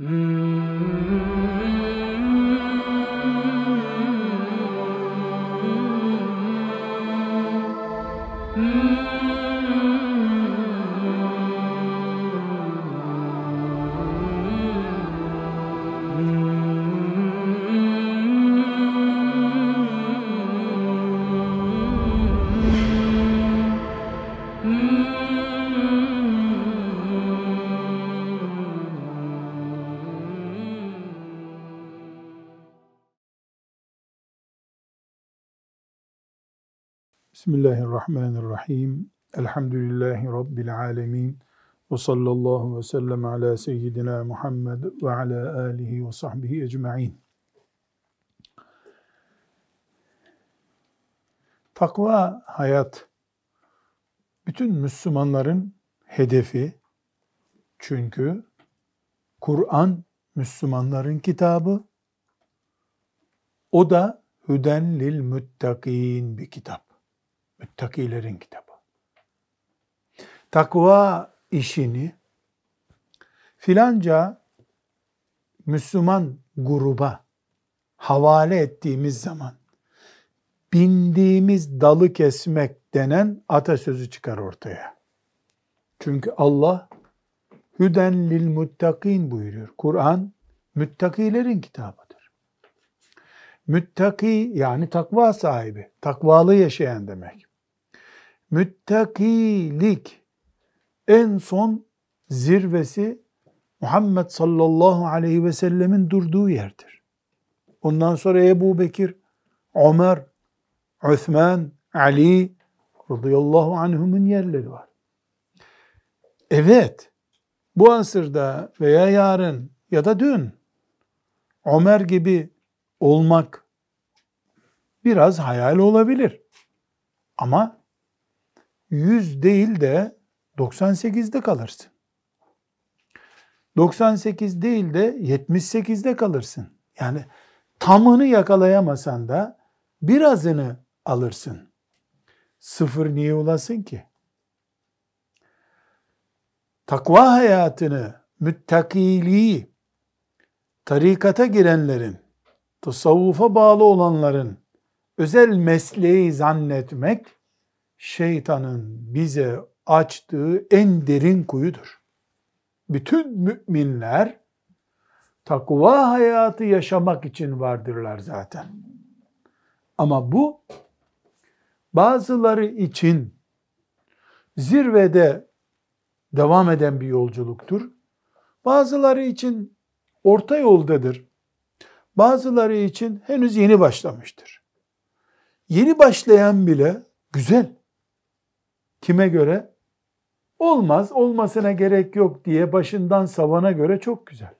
Mm-hmm. Bismillahirrahmanirrahim. Elhamdülillahi Rabbil alemin. Ve sallallahu ve sellem ala seyyidina Muhammed ve ala alihi ve sahbihi ecma'in. Takva hayat bütün Müslümanların hedefi. Çünkü Kur'an Müslümanların kitabı. O da Hüden lil Müttakin bir kitap. Müttakilerin kitabı. Takva işini filanca Müslüman gruba havale ettiğimiz zaman bindiğimiz dalı kesmek denen atasözü çıkar ortaya. Çünkü Allah Hüden lil muttakin buyuruyor. Kur'an müttakilerin kitabıdır. Müttaki yani takva sahibi, takvalı yaşayan demek müttakilik en son zirvesi Muhammed sallallahu aleyhi ve sellemin durduğu yerdir. Ondan sonra Ebu Bekir, Ömer, Osman, Ali radıyallahu anhumun yerleri var. Evet, bu asırda veya yarın ya da dün Ömer gibi olmak biraz hayal olabilir. Ama 100 değil de 98'de kalırsın. 98 değil de 78'de kalırsın. Yani tamını yakalayamasan da birazını alırsın. Sıfır niye olasın ki? Takva hayatını, müttakiliği, tarikata girenlerin, tasavvufa bağlı olanların özel mesleği zannetmek şeytanın bize açtığı en derin kuyudur. Bütün müminler takva hayatı yaşamak için vardırlar zaten. Ama bu bazıları için zirvede devam eden bir yolculuktur. Bazıları için orta yoldadır. Bazıları için henüz yeni başlamıştır. Yeni başlayan bile güzel. Kime göre? Olmaz, olmasına gerek yok diye başından savana göre çok güzel.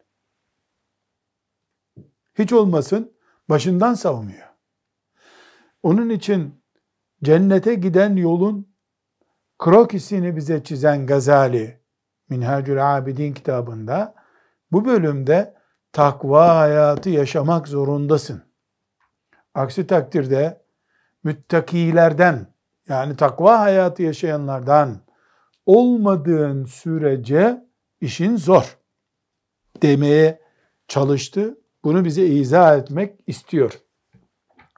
Hiç olmasın, başından savunuyor. Onun için cennete giden yolun krokisini bize çizen Gazali, Minhacül Abidin kitabında, bu bölümde takva hayatı yaşamak zorundasın. Aksi takdirde müttakilerden, yani takva hayatı yaşayanlardan olmadığın sürece işin zor demeye çalıştı. Bunu bize izah etmek istiyor.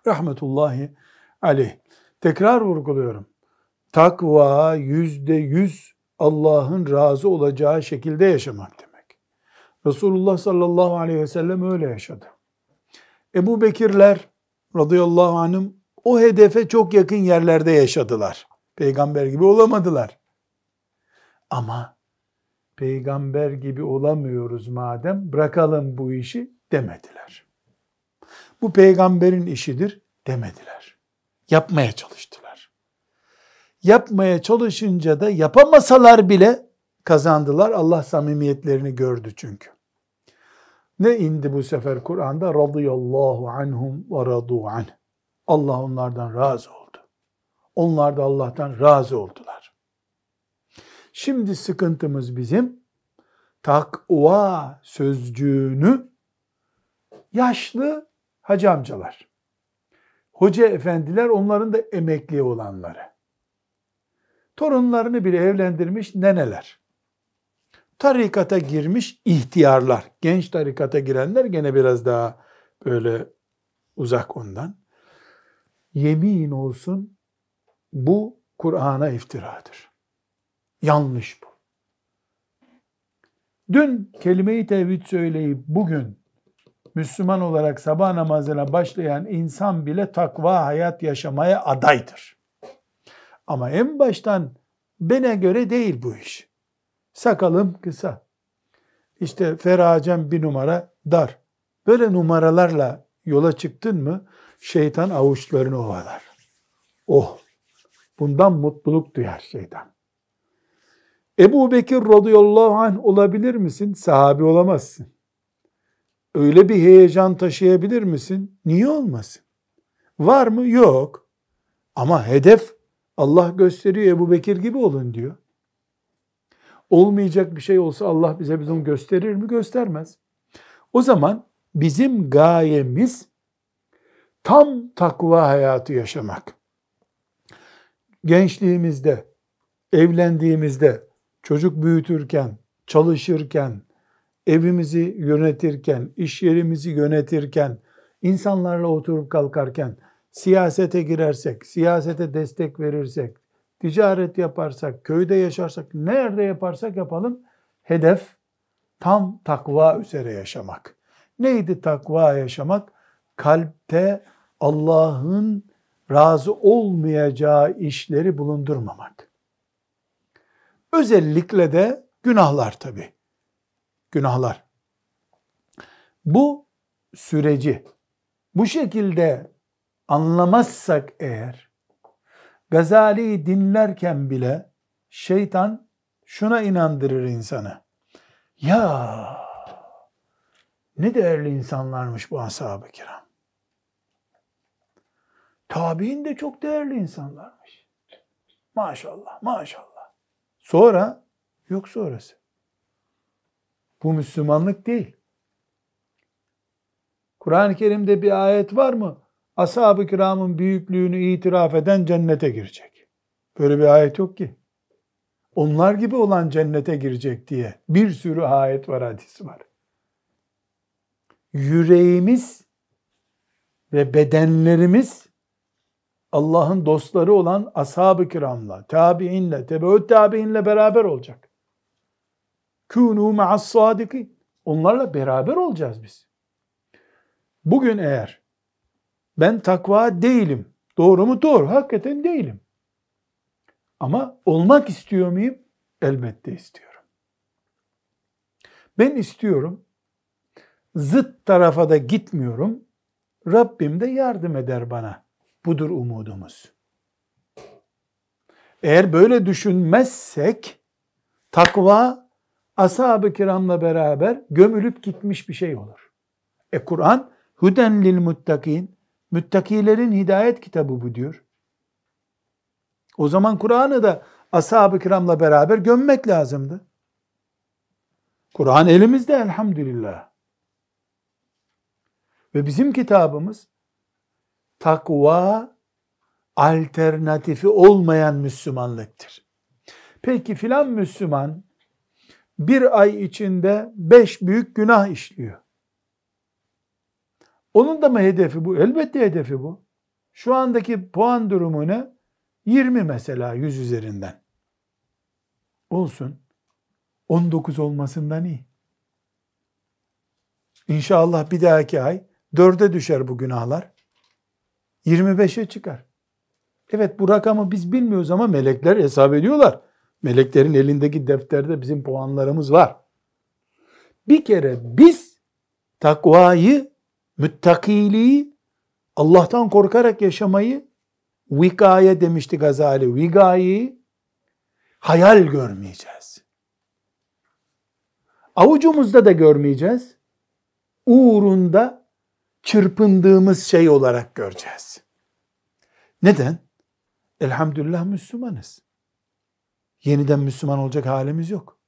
Rahmetullahi aleyh. Tekrar vurguluyorum. Takva yüzde yüz Allah'ın razı olacağı şekilde yaşamak demek. Resulullah sallallahu aleyhi ve sellem öyle yaşadı. Ebu Bekirler radıyallahu anh'ım o hedefe çok yakın yerlerde yaşadılar. Peygamber gibi olamadılar. Ama peygamber gibi olamıyoruz madem bırakalım bu işi demediler. Bu peygamberin işidir demediler. Yapmaya çalıştılar. Yapmaya çalışınca da yapamasalar bile kazandılar. Allah samimiyetlerini gördü çünkü. Ne indi bu sefer Kur'an'da? Radıyallahu anhum ve radu anh. Allah onlardan razı oldu. Onlar da Allah'tan razı oldular. Şimdi sıkıntımız bizim takva sözcüğünü yaşlı hacı amcalar, hoca efendiler onların da emekli olanları, torunlarını bile evlendirmiş neneler, tarikata girmiş ihtiyarlar, genç tarikata girenler gene biraz daha böyle uzak ondan. Yemin olsun bu Kur'an'a iftiradır. Yanlış bu. Dün kelime-i tevhid söyleyip bugün Müslüman olarak sabah namazına başlayan insan bile takva hayat yaşamaya adaydır. Ama en baştan bana göre değil bu iş. Sakalım kısa. İşte feracem bir numara dar. Böyle numaralarla yola çıktın mı şeytan avuçlarını ovalar. Oh! Bundan mutluluk duyar şeytan. Ebu Bekir radıyallahu anh olabilir misin? Sahabi olamazsın. Öyle bir heyecan taşıyabilir misin? Niye olmasın? Var mı? Yok. Ama hedef Allah gösteriyor Ebu Bekir gibi olun diyor. Olmayacak bir şey olsa Allah bize bunu gösterir mi? Göstermez. O zaman bizim gayemiz tam takva hayatı yaşamak. Gençliğimizde, evlendiğimizde, çocuk büyütürken, çalışırken, evimizi yönetirken, iş yerimizi yönetirken, insanlarla oturup kalkarken, siyasete girersek, siyasete destek verirsek, ticaret yaparsak, köyde yaşarsak, nerede yaparsak yapalım, hedef tam takva üzere yaşamak. Neydi takva yaşamak? Kalpte Allah'ın razı olmayacağı işleri bulundurmamak. Özellikle de günahlar tabi. Günahlar. Bu süreci bu şekilde anlamazsak eğer Gazali'yi dinlerken bile şeytan şuna inandırır insanı. Ya ne değerli insanlarmış bu ashab-ı kiram. Tabi'in de çok değerli insanlarmış. Maşallah, maşallah. Sonra, yok sonrası. Bu Müslümanlık değil. Kur'an-ı Kerim'de bir ayet var mı? Ashab-ı kiramın büyüklüğünü itiraf eden cennete girecek. Böyle bir ayet yok ki. Onlar gibi olan cennete girecek diye bir sürü ayet var, hadis var. Yüreğimiz ve bedenlerimiz Allah'ın dostları olan ashab-ı kiramla, tabi'inle, tebeut tabi'inle beraber olacak. Kûnû ma'as sadikin. Onlarla beraber olacağız biz. Bugün eğer ben takva değilim. Doğru mu? Doğru. Hakikaten değilim. Ama olmak istiyor muyum? Elbette istiyorum. Ben istiyorum. Zıt tarafa da gitmiyorum. Rabbim de yardım eder bana. Budur umudumuz. Eğer böyle düşünmezsek takva ashab-ı kiramla beraber gömülüp gitmiş bir şey olur. E Kur'an huden lil muttakin müttakilerin hidayet kitabı bu diyor. O zaman Kur'an'ı da ashab-ı kiramla beraber gömmek lazımdı. Kur'an elimizde elhamdülillah. Ve bizim kitabımız takva alternatifi olmayan Müslümanlıktır. Peki filan Müslüman bir ay içinde beş büyük günah işliyor. Onun da mı hedefi bu? Elbette hedefi bu. Şu andaki puan durumu ne? 20 mesela 100 üzerinden. Olsun. 19 olmasından iyi. İnşallah bir dahaki ay 4'e düşer bu günahlar. 25'e çıkar. Evet bu rakamı biz bilmiyoruz ama melekler hesap ediyorlar. Meleklerin elindeki defterde bizim puanlarımız var. Bir kere biz takvayı, müttakiliği, Allah'tan korkarak yaşamayı vikaye demişti Gazali. Vikayeyi hayal görmeyeceğiz. Avucumuzda da görmeyeceğiz. Uğrunda çırpındığımız şey olarak göreceğiz. Neden? Elhamdülillah Müslümanız. Yeniden Müslüman olacak halimiz yok.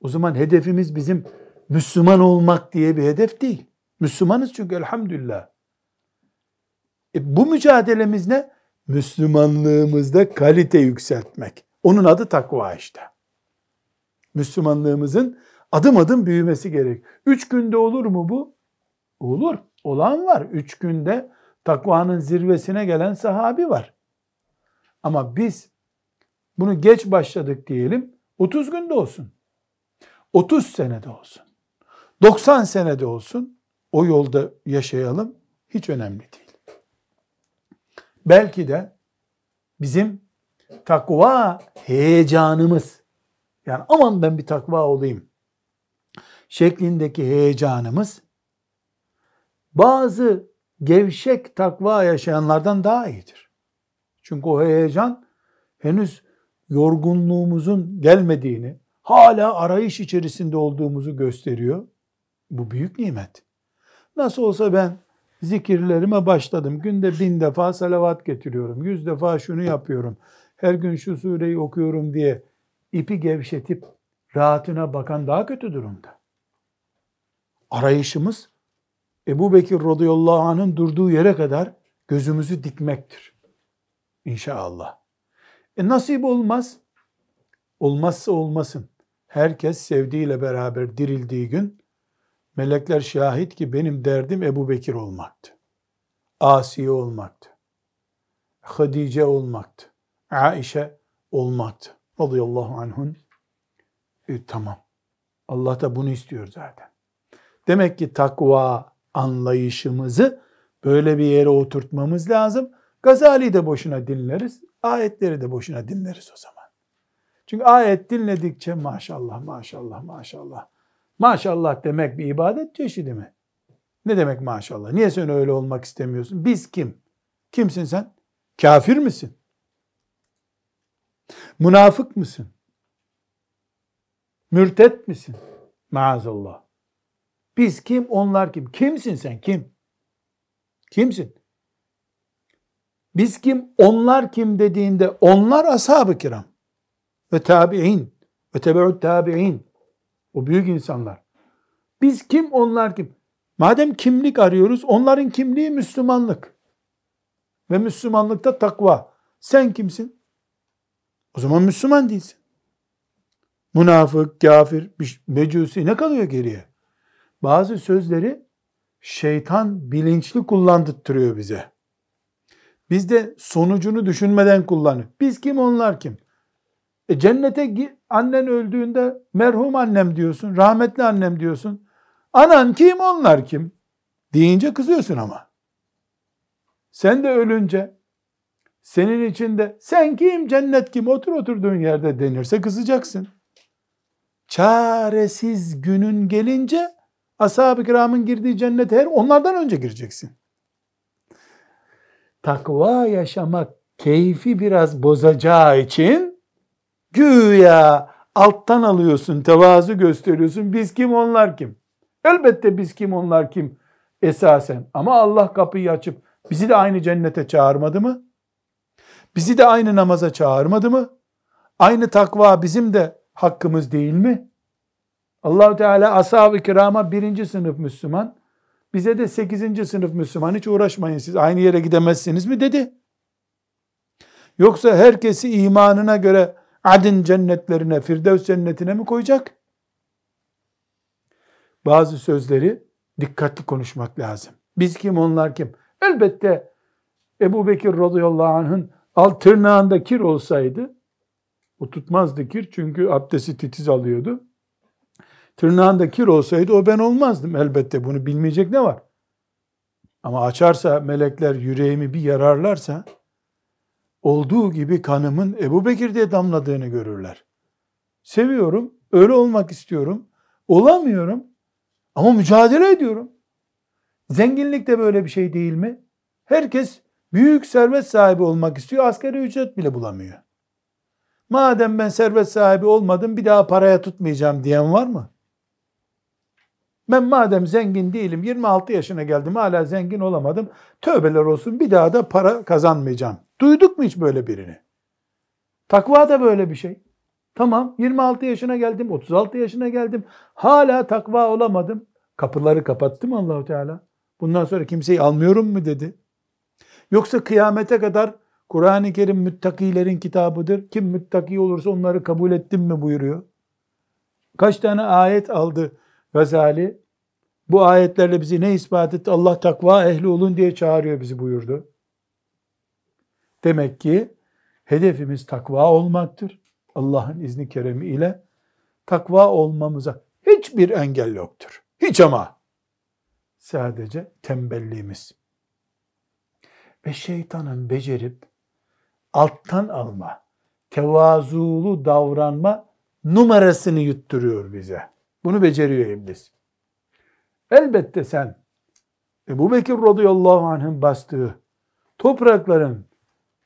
O zaman hedefimiz bizim Müslüman olmak diye bir hedef değil. Müslümanız çünkü elhamdülillah. E bu mücadelemiz ne? Müslümanlığımızda kalite yükseltmek. Onun adı takva işte. Müslümanlığımızın adım adım büyümesi gerek. Üç günde olur mu bu? Olur. Olan var. Üç günde takvanın zirvesine gelen sahabi var. Ama biz bunu geç başladık diyelim. 30 günde olsun. 30 senede olsun. 90 senede olsun. O yolda yaşayalım. Hiç önemli değil. Belki de bizim takva heyecanımız yani aman ben bir takva olayım şeklindeki heyecanımız bazı gevşek takva yaşayanlardan daha iyidir. Çünkü o heyecan henüz yorgunluğumuzun gelmediğini, hala arayış içerisinde olduğumuzu gösteriyor. Bu büyük nimet. Nasıl olsa ben zikirlerime başladım. Günde bin defa salavat getiriyorum. Yüz defa şunu yapıyorum. Her gün şu sureyi okuyorum diye ipi gevşetip rahatına bakan daha kötü durumda. Arayışımız Ebu Bekir radıyallahu anh'ın durduğu yere kadar gözümüzü dikmektir. İnşallah. E nasip olmaz. Olmazsa olmasın. Herkes sevdiğiyle beraber dirildiği gün melekler şahit ki benim derdim Ebu Bekir olmaktı. Asiye olmaktı. Hadice olmaktı. Aişe olmaktı. Radıyallahu anhun. E, tamam. Allah da bunu istiyor zaten. Demek ki takva anlayışımızı böyle bir yere oturtmamız lazım. Gazali de boşuna dinleriz. Ayetleri de boşuna dinleriz o zaman. Çünkü ayet dinledikçe maşallah maşallah maşallah. Maşallah demek bir ibadet çeşidi mi? Ne demek maşallah? Niye sen öyle olmak istemiyorsun? Biz kim? Kimsin sen? Kafir misin? Münafık mısın? Mürtet misin? Maazallah. Biz kim, onlar kim? Kimsin sen? Kim? Kimsin? Biz kim, onlar kim dediğinde onlar ashab-ı kiram ve tabi'in ve tebe'ut tabi'in o büyük insanlar. Biz kim, onlar kim? Madem kimlik arıyoruz, onların kimliği Müslümanlık. Ve Müslümanlıkta takva. Sen kimsin? O zaman Müslüman değilsin. Münafık, kafir, mecusi ne kalıyor geriye? Bazı sözleri şeytan bilinçli kullandırtıyor bize. Biz de sonucunu düşünmeden kullanıyor. Biz kim onlar kim? E cennete annen öldüğünde merhum annem diyorsun, rahmetli annem diyorsun. Anan kim onlar kim? Deyince kızıyorsun ama. Sen de ölünce senin içinde sen kim cennet kim otur oturduğun yerde denirse kızacaksın. Çaresiz günün gelince ashab-ı kiramın girdiği cennete her onlardan önce gireceksin. Takva yaşamak keyfi biraz bozacağı için güya alttan alıyorsun, tevazu gösteriyorsun. Biz kim onlar kim? Elbette biz kim onlar kim esasen. Ama Allah kapıyı açıp bizi de aynı cennete çağırmadı mı? Bizi de aynı namaza çağırmadı mı? Aynı takva bizim de hakkımız değil mi? Allahu Teala ashab-ı kirama birinci sınıf Müslüman, bize de sekizinci sınıf Müslüman hiç uğraşmayın siz aynı yere gidemezsiniz mi dedi. Yoksa herkesi imanına göre adin cennetlerine, firdevs cennetine mi koyacak? Bazı sözleri dikkatli konuşmak lazım. Biz kim onlar kim? Elbette Ebu Bekir radıyallahu anh'ın alt tırnağında kir olsaydı o tutmazdı kir çünkü abdesti titiz alıyordu. Tırnağında kir olsaydı o ben olmazdım elbette bunu bilmeyecek ne var? Ama açarsa melekler yüreğimi bir yararlarsa olduğu gibi kanımın Ebu Bekir diye damladığını görürler. Seviyorum, öyle olmak istiyorum. Olamıyorum ama mücadele ediyorum. Zenginlik de böyle bir şey değil mi? Herkes büyük servet sahibi olmak istiyor, asgari ücret bile bulamıyor. Madem ben servet sahibi olmadım bir daha paraya tutmayacağım diyen var mı? Ben madem zengin değilim 26 yaşına geldim hala zengin olamadım. Tövbeler olsun bir daha da para kazanmayacağım. Duyduk mu hiç böyle birini? Takva da böyle bir şey. Tamam 26 yaşına geldim 36 yaşına geldim. Hala takva olamadım. Kapıları kapattı mı Allahu Teala? Bundan sonra kimseyi almıyorum mu dedi. Yoksa kıyamete kadar Kur'an-ı Kerim müttakilerin kitabıdır. Kim müttaki olursa onları kabul ettim mi buyuruyor. Kaç tane ayet aldı Gazali? Bu ayetlerle bizi ne ispat etti? Allah takva ehli olun diye çağırıyor bizi buyurdu. Demek ki hedefimiz takva olmaktır. Allah'ın izni keremi ile takva olmamıza hiçbir engel yoktur. Hiç ama. Sadece tembelliğimiz. Ve şeytanın becerip alttan alma, tevazulu davranma numarasını yutturuyor bize. Bunu beceriyor iblis. Elbette sen Ebu Bekir radıyallahu anh'ın bastığı toprakların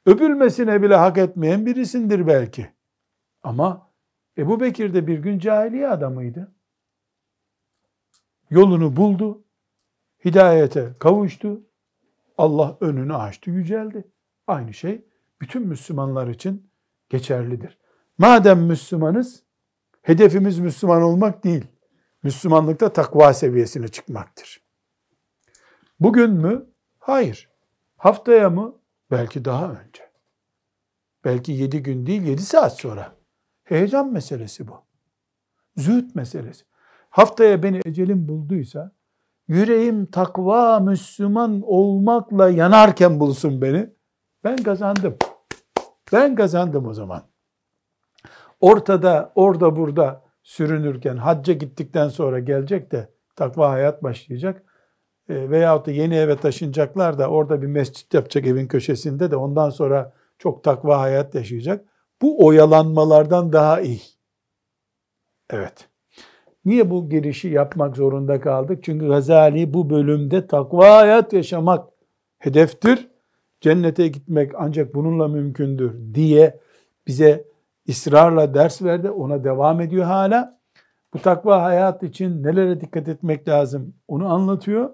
öpülmesine bile hak etmeyen birisindir belki. Ama Ebu Bekir de bir gün cahiliye adamıydı. Yolunu buldu, hidayete kavuştu, Allah önünü açtı, yüceldi. Aynı şey bütün Müslümanlar için geçerlidir. Madem Müslümanız, hedefimiz Müslüman olmak değil, Müslümanlıkta takva seviyesine çıkmaktır. Bugün mü? Hayır. Haftaya mı? Belki daha önce. Belki yedi gün değil, yedi saat sonra. Heyecan meselesi bu. Zühd meselesi. Haftaya beni ecelim bulduysa, yüreğim takva Müslüman olmakla yanarken bulsun beni. Ben kazandım. Ben kazandım o zaman. Ortada, orada burada sürünürken, hacca gittikten sonra gelecek de takva hayat başlayacak. E, veyahut da yeni eve taşınacaklar da orada bir mescit yapacak evin köşesinde de ondan sonra çok takva hayat yaşayacak. Bu oyalanmalardan daha iyi. Evet. Niye bu girişi yapmak zorunda kaldık? Çünkü Gazali bu bölümde takva hayat yaşamak hedeftir. Cennete gitmek ancak bununla mümkündür diye bize ısrarla ders verdi. Ona devam ediyor hala. Bu takva hayat için nelere dikkat etmek lazım onu anlatıyor.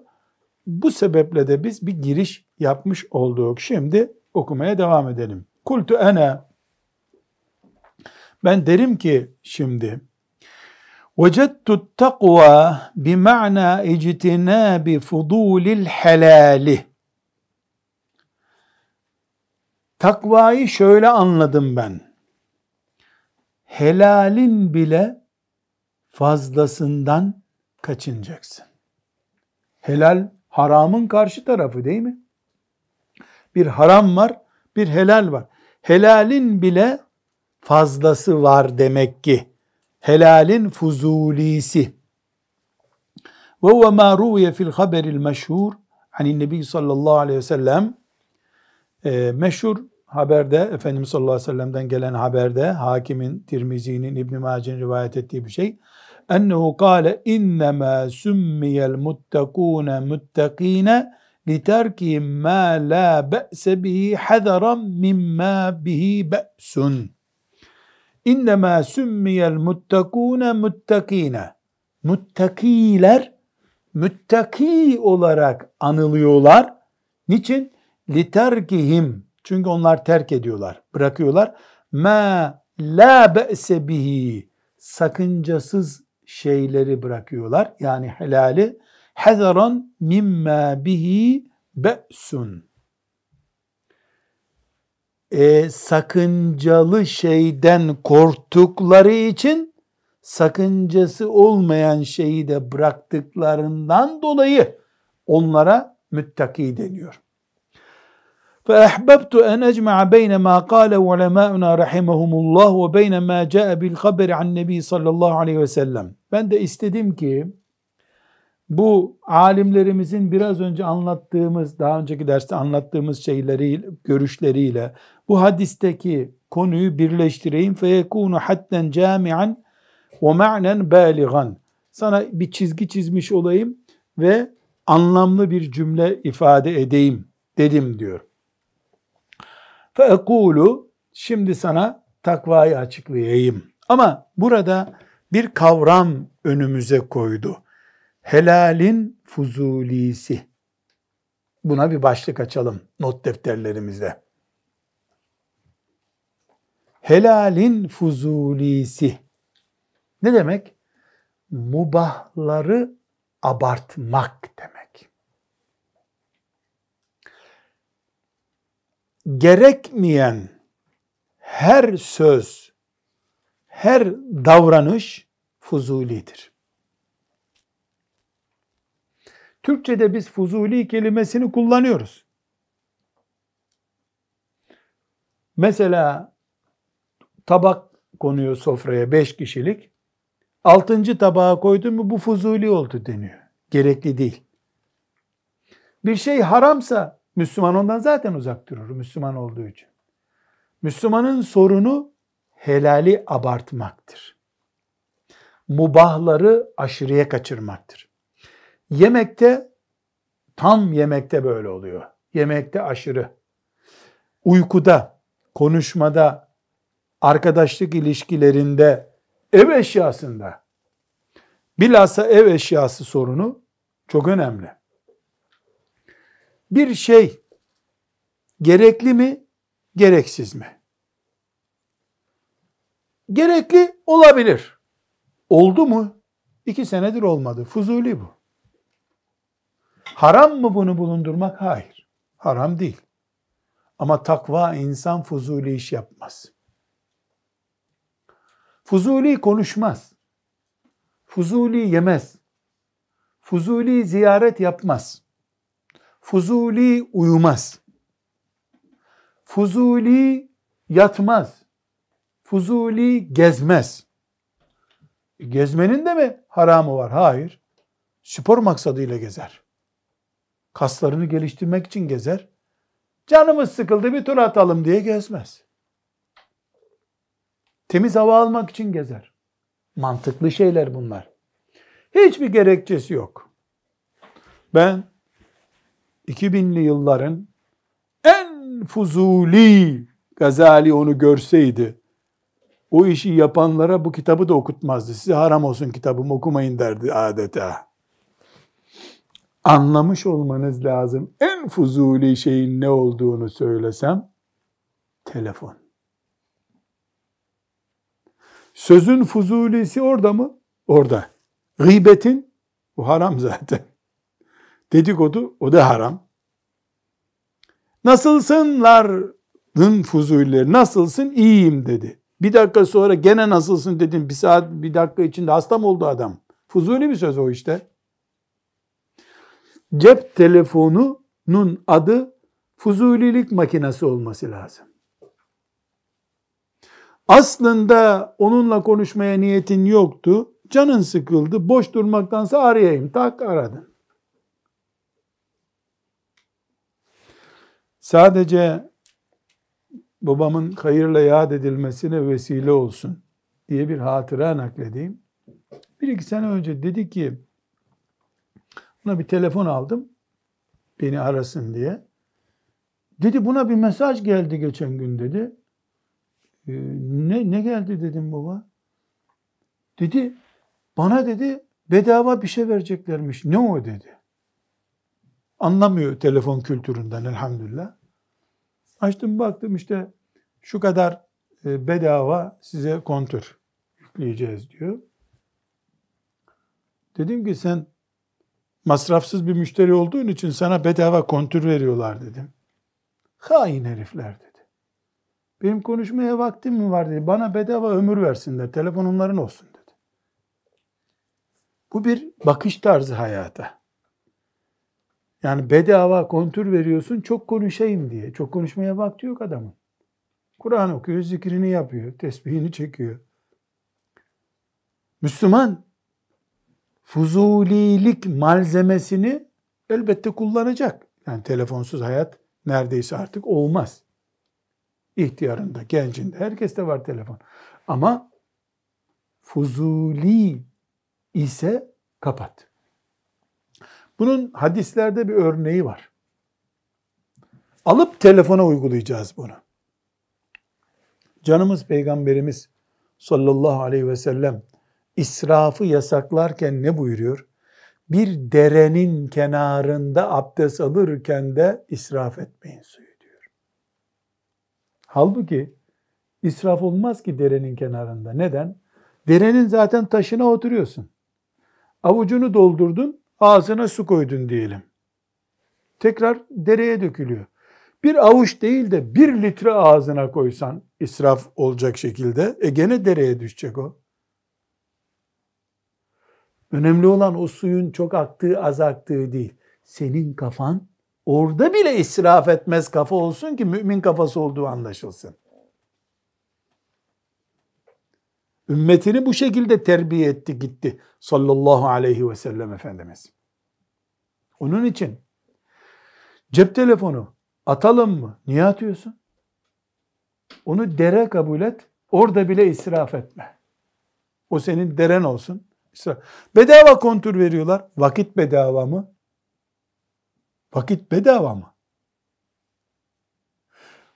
Bu sebeple de biz bir giriş yapmış olduk. Şimdi okumaya devam edelim. Kultu ene ben derim ki şimdi وَجَدْتُ التَّقْوَى بِمَعْنَى اِجْتِنَابِ فُضُولِ الْحَلَالِ Takvayı şöyle anladım ben. Helalin bile fazlasından kaçınacaksın. Helal haramın karşı tarafı değil mi? Bir haram var, bir helal var. Helalin bile fazlası var demek ki. Helalin fuzulisi. Ve huve ma ruviye fil haberil meşhur anin nebi sallallahu aleyhi ve sellem e, meşhur haberde Efendimiz sallallahu aleyhi ve sellem'den gelen haberde hakimin, Tirmizi'nin, İbn Mace'nin rivayet ettiği bir şey. Ennehu kâle innemâ sümmiyel muttakûne muttakîne literkihim mâ lâ be'se bihi hadaran mimmâ bihi be'sun. İnnemâ sümmiyel muttakûne muttakîne. Muttakiler müttaki olarak anılıyorlar. Niçin? Literkihim. Çünkü onlar terk ediyorlar, bırakıyorlar. Ma la be'se bihi. Sakıncasız şeyleri bırakıyorlar. Yani helali. Hezaran mimma bihi be'sun e, sakıncalı şeyden korktukları için sakıncası olmayan şeyi de bıraktıklarından dolayı onlara müttaki deniyor. فأحببت أن أجمع بين ما قال علماؤنا رحمهم الله وبين ما جاء بالخبر عن النبي صلى الله عليه وسلم. Ben de istedim ki bu alimlerimizin biraz önce anlattığımız, daha önceki derste anlattığımız şeyleri, görüşleriyle bu hadisteki konuyu birleştireyim. فَيَكُونُ حَتَّنْ جَامِعًا وَمَعْنًا بَالِغًا Sana bir çizgi çizmiş olayım ve anlamlı bir cümle ifade edeyim dedim diyor. Feekulu şimdi sana takvayı açıklayayım. Ama burada bir kavram önümüze koydu. Helalin fuzulisi. Buna bir başlık açalım not defterlerimizde. Helalin fuzulisi. Ne demek? Mubahları abartmak demek. Gerekmeyen her söz, her davranış fuzulidir. Türkçe'de biz fuzuli kelimesini kullanıyoruz. Mesela tabak konuyor sofraya beş kişilik. Altıncı tabağa koydun mu bu fuzuli oldu deniyor. Gerekli değil. Bir şey haramsa Müslüman ondan zaten uzak durur Müslüman olduğu için. Müslümanın sorunu helali abartmaktır. Mubahları aşırıya kaçırmaktır. Yemekte tam yemekte böyle oluyor. Yemekte aşırı. Uykuda, konuşmada, arkadaşlık ilişkilerinde, ev eşyasında bilhassa ev eşyası sorunu çok önemli. Bir şey gerekli mi, gereksiz mi? Gerekli olabilir. Oldu mu? İki senedir olmadı. Fuzuli bu. Haram mı bunu bulundurmak? Hayır. Haram değil. Ama takva insan fuzuli iş yapmaz. Fuzuli konuşmaz. Fuzuli yemez. Fuzuli ziyaret yapmaz. Fuzuli uyumaz. Fuzuli yatmaz. Fuzuli gezmez. Gezmenin de mi haramı var? Hayır. Spor maksadıyla gezer. Kaslarını geliştirmek için gezer. Canımız sıkıldı bir tur atalım diye gezmez. Temiz hava almak için gezer. Mantıklı şeyler bunlar. Hiçbir gerekçesi yok. Ben 2000'li yılların en fuzuli Gazali onu görseydi o işi yapanlara bu kitabı da okutmazdı. Size haram olsun kitabımı okumayın derdi adeta. Anlamış olmanız lazım. En fuzuli şeyin ne olduğunu söylesem telefon. Sözün fuzulisi orada mı? Orada. Gıybetin bu haram zaten. Dedikodu o da haram. Nasılsınların fuzulileri? Nasılsın? İyiyim dedi. Bir dakika sonra gene nasılsın dedim. Bir saat, bir dakika içinde hasta mı oldu adam? Fuzuli bir söz o işte. Cep telefonunun adı fuzulilik makinesi olması lazım. Aslında onunla konuşmaya niyetin yoktu. Canın sıkıldı. Boş durmaktansa arayayım. Tak aradın. Sadece babamın hayırla yad edilmesine vesile olsun diye bir hatıra nakledeyim. Bir iki sene önce dedi ki buna bir telefon aldım beni arasın diye. Dedi buna bir mesaj geldi geçen gün dedi. Ee, ne, ne geldi dedim baba. Dedi bana dedi bedava bir şey vereceklermiş. Ne o dedi. Anlamıyor telefon kültüründen elhamdülillah. Açtım baktım işte şu kadar e, bedava size kontür yükleyeceğiz diyor. Dedim ki sen masrafsız bir müşteri olduğun için sana bedava kontür veriyorlar dedim. Hain herifler dedi. Benim konuşmaya vaktim mi var dedi. Bana bedava ömür versinler. Telefon onların olsun dedi. Bu bir bakış tarzı hayata. Yani bedava kontür veriyorsun çok konuşayım diye. Çok konuşmaya vakti yok adamın. Kur'an okuyor, zikrini yapıyor, tesbihini çekiyor. Müslüman fuzulilik malzemesini elbette kullanacak. Yani telefonsuz hayat neredeyse artık olmaz. İhtiyarında, gencinde, herkeste var telefon. Ama fuzuli ise kapat. Bunun hadislerde bir örneği var. Alıp telefona uygulayacağız bunu. Canımız Peygamberimiz sallallahu aleyhi ve sellem israfı yasaklarken ne buyuruyor? Bir derenin kenarında abdest alırken de israf etmeyin suyu diyor. Halbuki israf olmaz ki derenin kenarında. Neden? Derenin zaten taşına oturuyorsun. Avucunu doldurdun, ağzına su koydun diyelim. Tekrar dereye dökülüyor. Bir avuç değil de bir litre ağzına koysan israf olacak şekilde e gene dereye düşecek o. Önemli olan o suyun çok aktığı az aktığı değil. Senin kafan orada bile israf etmez kafa olsun ki mümin kafası olduğu anlaşılsın. Ümmetini bu şekilde terbiye etti gitti sallallahu aleyhi ve sellem Efendimiz. Onun için cep telefonu atalım mı? Niye atıyorsun? Onu dere kabul et. Orada bile israf etme. O senin deren olsun. Bedava kontur veriyorlar. Vakit bedava mı? Vakit bedava mı?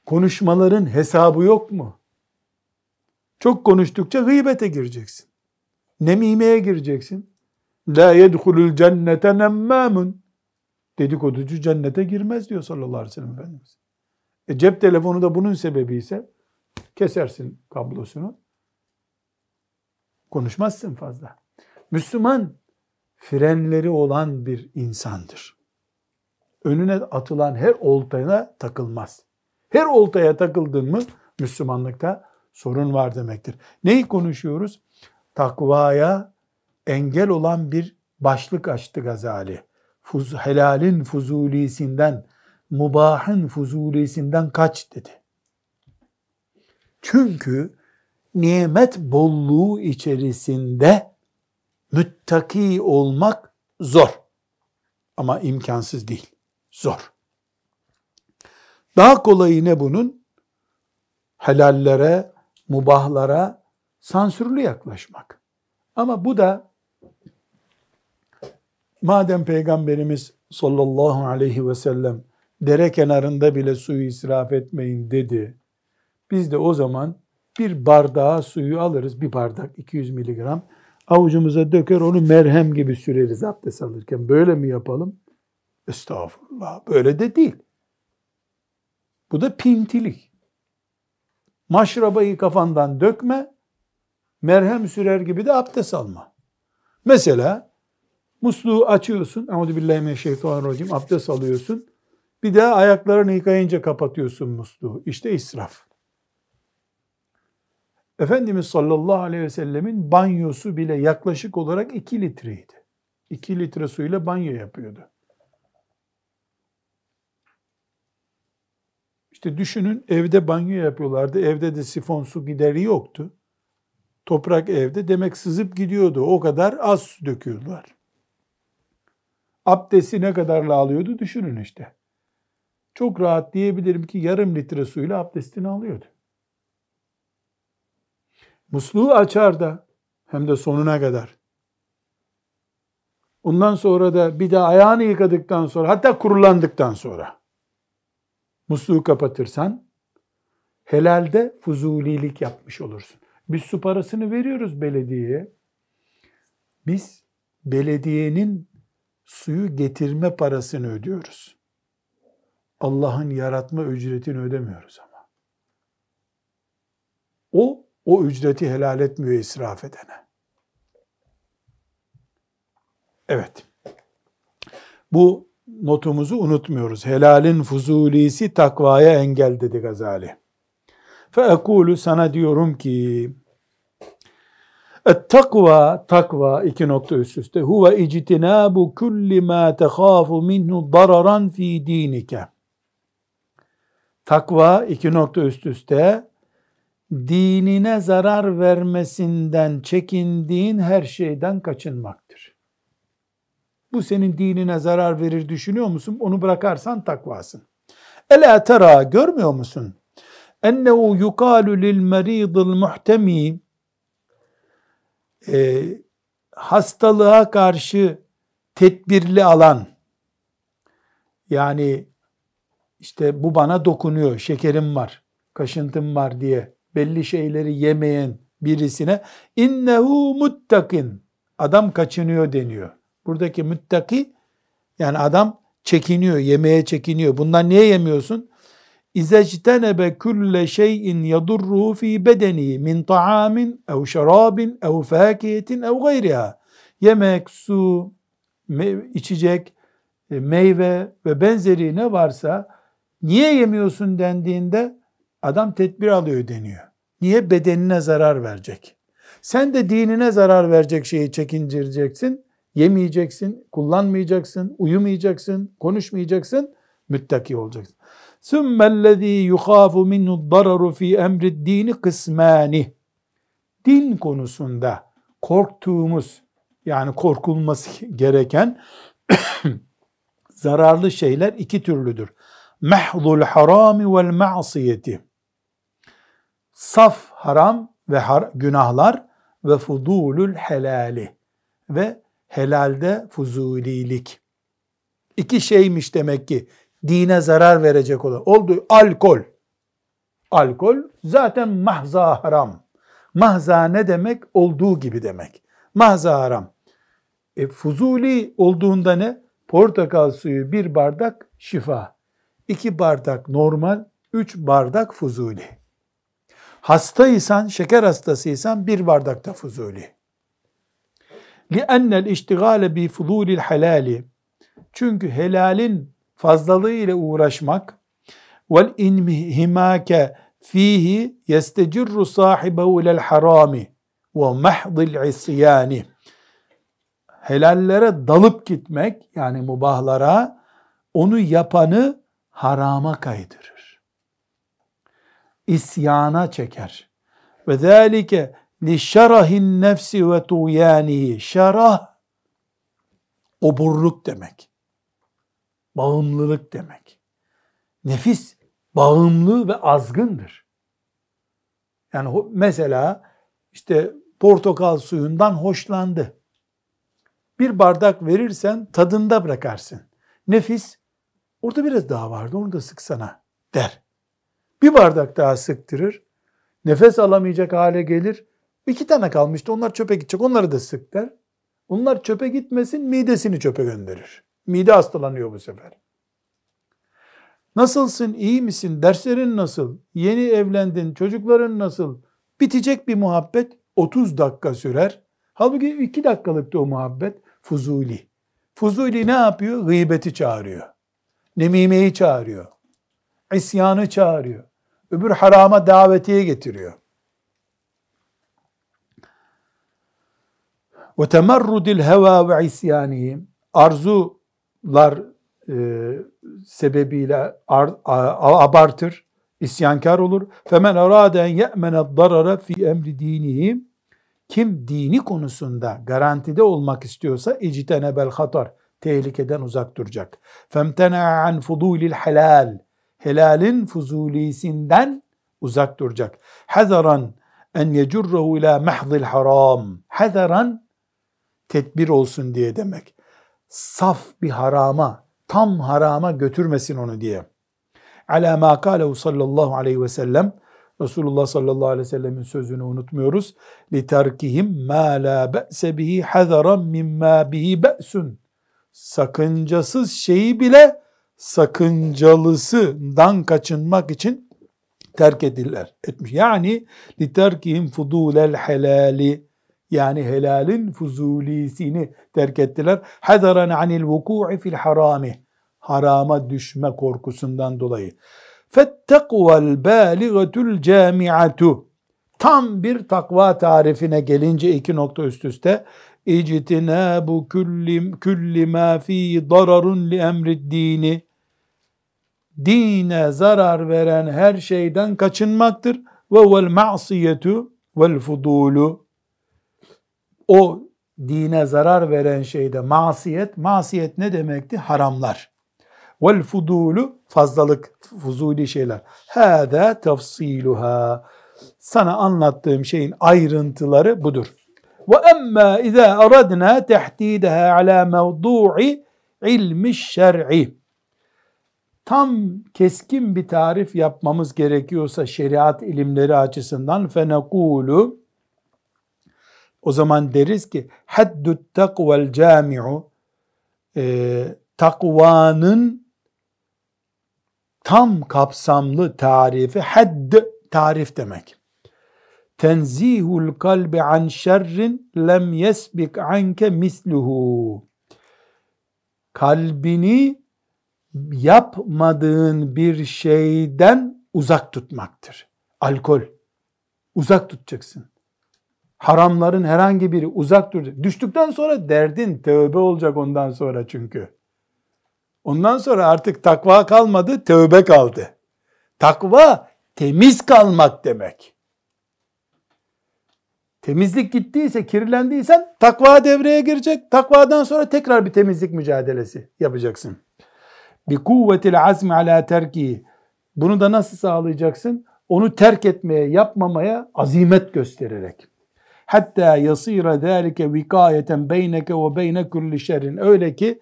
Konuşmaların hesabı yok mu? Çok konuştukça gıybete gireceksin. Nemimeye gireceksin. La yedhulul cennete nemmâmun. Dedikoducu cennete girmez diyor sallallahu aleyhi ve sellem Efendimiz. E cep telefonu da bunun sebebi ise kesersin kablosunu. Konuşmazsın fazla. Müslüman frenleri olan bir insandır. Önüne atılan her oltaya takılmaz. Her oltaya takıldın mı Müslümanlıkta sorun var demektir. Neyi konuşuyoruz? Takvaya engel olan bir başlık açtı Gazali. Fuz, helalin fuzulisinden, mubahın fuzulisinden kaç dedi. Çünkü nimet bolluğu içerisinde müttaki olmak zor. Ama imkansız değil. Zor. Daha kolayı ne bunun? Helallere, mubahlara sansürlü yaklaşmak. Ama bu da madem Peygamberimiz sallallahu aleyhi ve sellem dere kenarında bile suyu israf etmeyin dedi. Biz de o zaman bir bardağa suyu alırız. Bir bardak 200 miligram. Avucumuza döker onu merhem gibi süreriz abdest alırken. Böyle mi yapalım? Estağfurullah. Böyle de değil. Bu da pintilik. Maşrabayı kafandan dökme, merhem sürer gibi de abdest alma. Mesela musluğu açıyorsun, Euzubillahimineşşeytanirracim, abdest alıyorsun. Bir daha ayaklarını yıkayınca kapatıyorsun musluğu. İşte israf. Efendimiz sallallahu aleyhi ve sellemin banyosu bile yaklaşık olarak 2 litreydi. 2 litre suyla banyo yapıyordu. İşte düşünün evde banyo yapıyorlardı. Evde de sifon su gideri yoktu. Toprak evde demek sızıp gidiyordu. O kadar az su döküyorlar. Abdesti ne kadarla alıyordu düşünün işte. Çok rahat diyebilirim ki yarım litre suyla abdestini alıyordu. Musluğu açar da hem de sonuna kadar. Ondan sonra da bir de ayağını yıkadıktan sonra hatta kurulandıktan sonra musluğu kapatırsan helalde fuzulilik yapmış olursun. Biz su parasını veriyoruz belediyeye. Biz belediyenin suyu getirme parasını ödüyoruz. Allah'ın yaratma ücretini ödemiyoruz ama. O, o ücreti helal etmiyor israf edene. Evet. Bu notumuzu unutmuyoruz. Helalin fuzulisi takvaya engel dedi Gazali. Feekulu sana diyorum ki takva takva iki nokta üst üste huve ictinabu kulli ma tekhafu minhu dararan fi dinike. Takva iki nokta üst üste dinine zarar vermesinden çekindiğin her şeyden kaçınmaktır. Bu senin dinine zarar verir düşünüyor musun? Onu bırakarsan takvasın. Ela tera görmüyor musun? Ennehu yukalu lil meridil muhtemi e, hastalığa karşı tedbirli alan yani işte bu bana dokunuyor, şekerim var, kaşıntım var diye belli şeyleri yemeyen birisine innehu muttakin adam kaçınıyor deniyor. Buradaki müttaki yani adam çekiniyor, yemeye çekiniyor. Bundan niye yemiyorsun? İzectenebe külle şeyin yadurruhu fi bedeni min ta'amin ev şarabin ev fakiyetin ev gayriha. Yemek, su, içecek, e, meyve ve benzeri ne varsa niye yemiyorsun dendiğinde adam tedbir alıyor deniyor. Niye? Bedenine zarar verecek. Sen de dinine zarar verecek şeyi çekindireceksin. Yemeyeceksin, kullanmayacaksın, uyumayacaksın, konuşmayacaksın, müttaki olacaksın. ثُمَّ الَّذ۪ي يُخَافُ مِنْهُ الضَّرَرُ ف۪ي اَمْرِ الد۪ينِ قِسْمَانِ Din konusunda korktuğumuz, yani korkulması gereken zararlı şeyler iki türlüdür. Mehzul harami vel ma'siyeti. Saf haram ve har günahlar ve fudulul helali ve helalde fuzulilik. İki şeymiş demek ki dine zarar verecek olan. Oldu alkol. Alkol zaten mahza haram. Mahza ne demek? Olduğu gibi demek. Mahza haram. E, fuzuli olduğunda ne? Portakal suyu bir bardak şifa. iki bardak normal, üç bardak fuzuli. Hastaysan, şeker hastasıysan bir bardak da fuzuli. لِأَنَّ الْاِشْتِغَالَ بِفُضُولِ الْحَلَالِ Çünkü helalin fazlalığı ile uğraşmak vel inhimake fihi yestecirru sahibehu ilel harami ve mahdil isyani helallere dalıp gitmek yani mubahlara onu yapanı harama kaydırır. İsyana çeker. Ve zâlike li şerahin nefsi ve tuğyanihi. Şerah oburluk demek. Bağımlılık demek. Nefis bağımlı ve azgındır. Yani mesela işte portakal suyundan hoşlandı bir bardak verirsen tadında bırakarsın. Nefis, orada biraz daha vardı onu da sıksana der. Bir bardak daha sıktırır. Nefes alamayacak hale gelir. İki tane kalmıştı onlar çöpe gidecek onları da sık der. Onlar çöpe gitmesin midesini çöpe gönderir. Mide hastalanıyor bu sefer. Nasılsın, iyi misin, derslerin nasıl, yeni evlendin, çocukların nasıl? Bitecek bir muhabbet 30 dakika sürer. Halbuki 2 dakikalıktı o muhabbet. Fuzuli. Fuzuli ne yapıyor? Gıybeti çağırıyor. Nemimeyi çağırıyor. İsyanı çağırıyor. Öbür harama davetiye getiriyor. Ve temerrudil heva ve isyanihim arzular e, sebebiyle ar, a, abartır, isyankar olur. Femen arade en ye'mene darara fi emri dinihim kim dini konusunda garantide olmak istiyorsa ictenebel hatar, tehlikeden uzak duracak. Femtena an fudulil helal, helalin fuzulisinden uzak duracak. Hazaran en yecurruhu ila mahdil haram. Hazaran tedbir olsun diye demek. Saf bir harama, tam harama götürmesin onu diye. Ala ma kâlehu sallallahu aleyhi ve sellem Resulullah sallallahu aleyhi ve sellemin sözünü unutmuyoruz. لِتَرْكِهِمْ مَا لَا بَأْسَ بِهِ حَذَرًا مِمَّا بِهِ بَأْسٌ Sakıncasız şeyi bile sakıncalısından kaçınmak için terk ediller etmiş. Yani لِتَرْكِهِمْ فُضُولَ الْحَلَالِ yani helalin fuzulisini terk ettiler. Hadaran anil vuku'i fil harami. Harama düşme korkusundan dolayı. Fettekvel bâligatul camiatu. Tam bir takva tarifine gelince iki nokta üst üste bu külli, külli ma fi dararun li emri dini dine zarar veren her şeyden kaçınmaktır ve vel ma'siyetu vel fudulu o dine zarar veren şeyde masiyet masiyet ne demekti haramlar vel fudulu fazlalık, fuzuli şeyler. Hâdâ tafsiluha. Sana anlattığım şeyin ayrıntıları budur. Ve emmâ izâ aradnâ tehdîdeha alâ mevdû'i ilmi şer'i. Tam keskin bir tarif yapmamız gerekiyorsa şeriat ilimleri açısından fenekulu o zaman deriz ki haddut takvel cami'u e, takvanın tam kapsamlı tarifi hadd tarif demek. Tenzihul kalbi an şerrin lem yesbik anke misluhu. Kalbini yapmadığın bir şeyden uzak tutmaktır. Alkol. Uzak tutacaksın. Haramların herhangi biri uzak duracak. Düştükten sonra derdin tövbe olacak ondan sonra çünkü. Ondan sonra artık takva kalmadı, tövbe kaldı. Takva temiz kalmak demek. Temizlik gittiyse, kirlendiysen takva devreye girecek. Takvadan sonra tekrar bir temizlik mücadelesi yapacaksın. Bi kuvvetil azmi ala terki. Bunu da nasıl sağlayacaksın? Onu terk etmeye, yapmamaya azimet göstererek. Hatta yasira zalike vikayeten beyneke ve beyne kulli şerrin. Öyle ki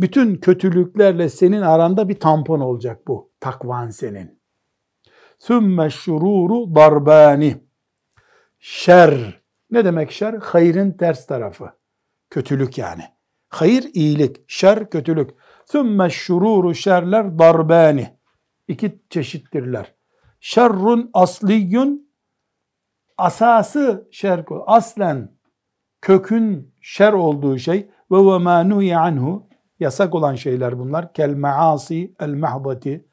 bütün kötülüklerle senin aranda bir tampon olacak bu. Takvan senin. Sümme şururu darbani. Şer. Ne demek şer? Hayrın ters tarafı. Kötülük yani. Hayır iyilik, şer kötülük. Sümme şururu şerler darbani. İki çeşittirler. Şerrun asliyun asası şer aslen kökün şer olduğu şey ve ve ma nuhi anhu yasak olan şeyler bunlar. Kel maasi el mahdati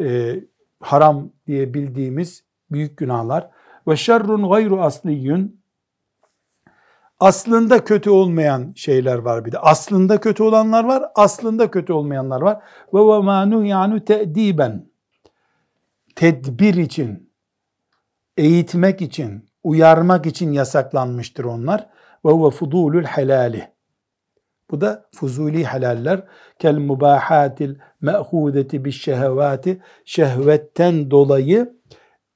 e, haram diye bildiğimiz büyük günahlar ve şerrun gayru asliyun aslında kötü olmayan şeyler var bir de. Aslında kötü olanlar var, aslında kötü olmayanlar var. Ve ve manu yanu te'diben. Tedbir için, eğitmek için, uyarmak için yasaklanmıştır onlar. Ve ve fudulul helali. Bu da fuzuli helaller. Kel mubahatil me'hudeti bis şehevati. Şehvetten dolayı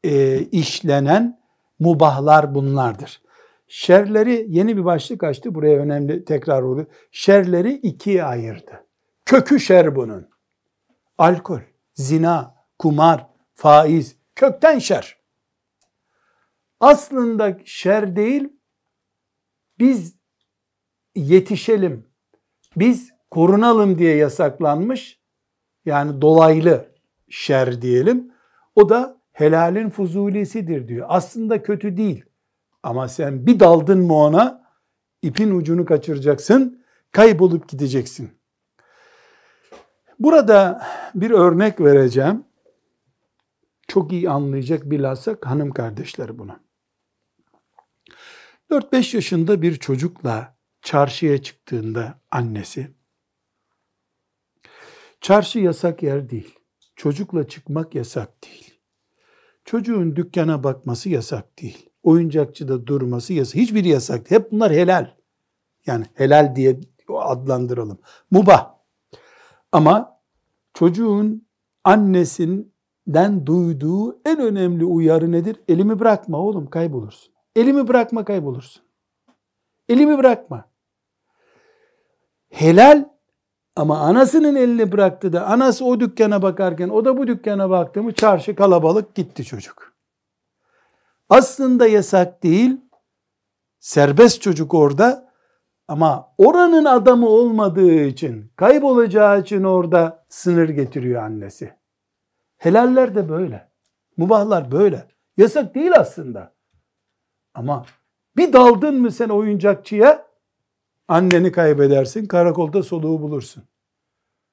e, işlenen mubahlar bunlardır. Şerleri yeni bir başlık açtı. Buraya önemli tekrar oluyor. Şerleri ikiye ayırdı. Kökü şer bunun. Alkol, zina, kumar, faiz, kökten şer. Aslında şer değil, biz yetişelim, biz korunalım diye yasaklanmış, yani dolaylı şer diyelim. O da helalin fuzulisidir diyor. Aslında kötü değil. Ama sen bir daldın mı ona ipin ucunu kaçıracaksın, kaybolup gideceksin. Burada bir örnek vereceğim. Çok iyi anlayacak bilhassa hanım kardeşleri bunu. 4-5 yaşında bir çocukla çarşıya çıktığında annesi, çarşı yasak yer değil, çocukla çıkmak yasak değil, çocuğun dükkana bakması yasak değil, oyuncakçıda durması yasak. Hiçbiri yasak. Hep bunlar helal. Yani helal diye adlandıralım. Mubah. Ama çocuğun annesinden duyduğu en önemli uyarı nedir? Elimi bırakma oğlum kaybolursun. Elimi bırakma kaybolursun. Elimi bırakma. Helal ama anasının elini bıraktı da anası o dükkana bakarken o da bu dükkana baktı mı çarşı kalabalık gitti çocuk. Aslında yasak değil. Serbest çocuk orada ama oranın adamı olmadığı için, kaybolacağı için orada sınır getiriyor annesi. Helaller de böyle. Mubahlar böyle. Yasak değil aslında. Ama bir daldın mı sen oyuncakçıya anneni kaybedersin. Karakolda soluğu bulursun.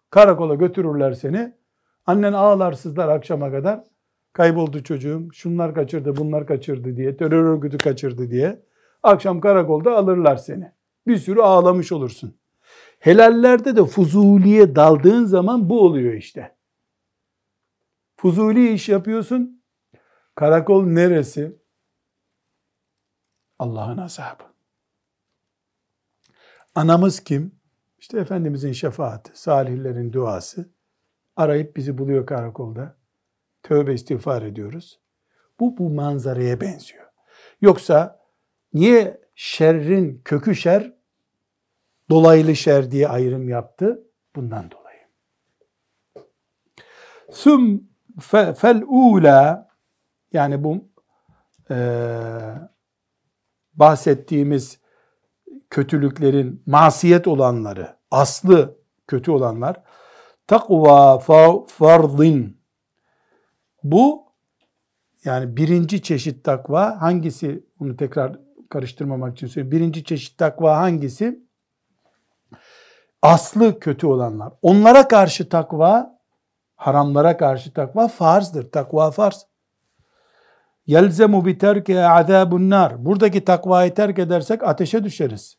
Karakola götürürler seni. Annen ağlar sızlar akşama kadar. Kayboldu çocuğum, şunlar kaçırdı, bunlar kaçırdı diye, terör örgütü kaçırdı diye. Akşam karakolda alırlar seni. Bir sürü ağlamış olursun. Helallerde de fuzuliye daldığın zaman bu oluyor işte. Fuzuli iş yapıyorsun. Karakol neresi? Allah'ın azabı. Anamız kim? İşte Efendimizin şefaati, salihlerin duası. Arayıp bizi buluyor karakolda tövbe istiğfar ediyoruz. Bu bu manzaraya benziyor. Yoksa niye şerrin kökü şer, dolaylı şer diye ayrım yaptı? Bundan dolayı. Süm fe, fel ula yani bu e, bahsettiğimiz kötülüklerin masiyet olanları, aslı kötü olanlar takva fardin bu yani birinci çeşit takva hangisi? Bunu tekrar karıştırmamak için söyleyeyim. Birinci çeşit takva hangisi? Aslı kötü olanlar. Onlara karşı takva, haramlara karşı takva farzdır. Takva farz. Yelzemu bi terke azabun nar. Buradaki takvayı terk edersek ateşe düşeriz.